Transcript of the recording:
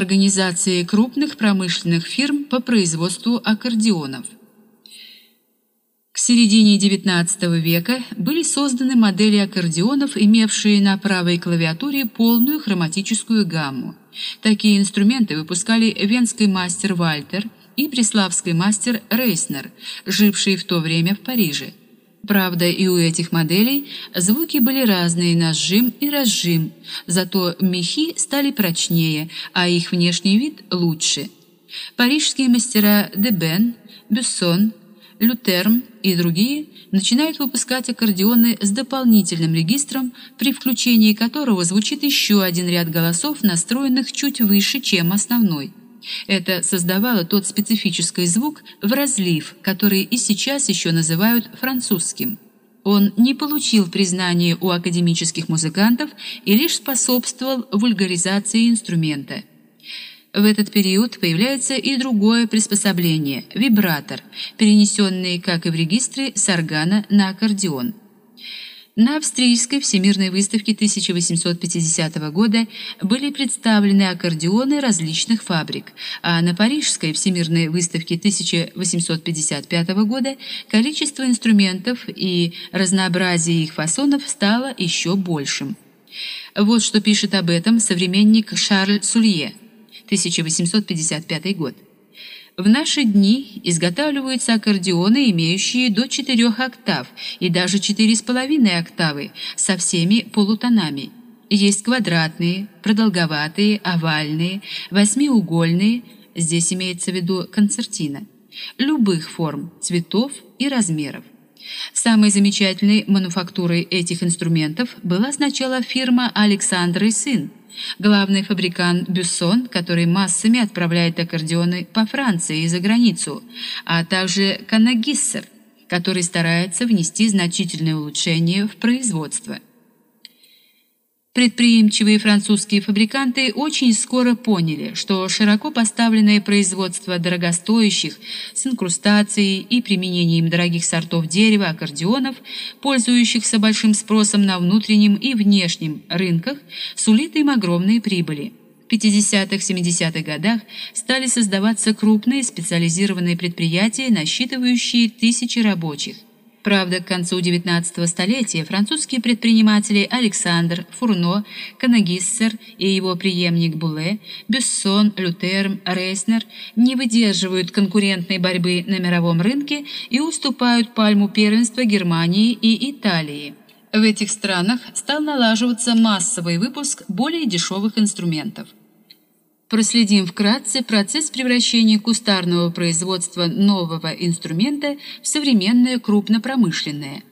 организации крупных промышленных фирм по производству аккордеонов. К середине XIX века были созданы модели аккордеонов, имевшие на правой клавиатуре полную хроматическую гамму. Такие инструменты выпускали венский мастер Вальтер и преславский мастер Рейснер, живший в то время в Париже. Правда, и у этих моделей звуки были разные на сжим и разжим, зато мехи стали прочнее, а их внешний вид лучше. Парижские мастера Дебен, Бюссон, Лютерм и другие начинают выпускать аккордеоны с дополнительным регистром, при включении которого звучит еще один ряд голосов, настроенных чуть выше, чем основной. Это создавало тот специфический звук в разлив, который и сейчас еще называют французским. Он не получил признания у академических музыкантов и лишь способствовал вульгаризации инструмента. В этот период появляется и другое приспособление вибратор, перенесенный, как и в регистре, с органа на аккордеон. На австрийской всемирной выставке 1850 года были представлены аккордеоны различных фабрик, а на парижской всемирной выставке 1855 года количество инструментов и разнообразие их фасонов стало еще большим. Вот что пишет об этом современник Шарль Сулье, 1855 год. В наши дни изготавливаются аккордеоны, имеющие до 4 октав и даже 4,5 октавы со всеми полутонами. Есть квадратные, продолговатые, овальные, восьмиугольные, здесь имеется в виду концертина, любых форм, цветов и размеров. Самой замечательной мануфактурой этих инструментов была сначала фирма Александр и сын, Главный фабрикант Бюссон, который массами отправляет аккордеоны по Франции и за границу, а также Канагиссер, который старается внести значительные улучшения в производство. Предприимчивые французские фабриканты очень скоро поняли, что широко поставленное производство дорогостоящих с инкрустацией и применением дорогих сортов дерева аккордеонов, пользующихся большим спросом на внутреннем и внешнем рынках, сулит им огромные прибыли. В 50-70-х годах стали создаваться крупные специализированные предприятия, насчитывающие тысячи рабочих. Правда, к концу XIX столетия французские предприниматели Александр, Фурно, Канагиссер и его преемник Буле, Бюссон, Лютерм, Рейснер не выдерживают конкурентной борьбы на мировом рынке и уступают пальму первенства Германии и Италии. В этих странах стал налаживаться массовый выпуск более дешевых инструментов. Проследим вкратце процесс превращения кустарного производства нового инструмента в современное крупнопромышленное –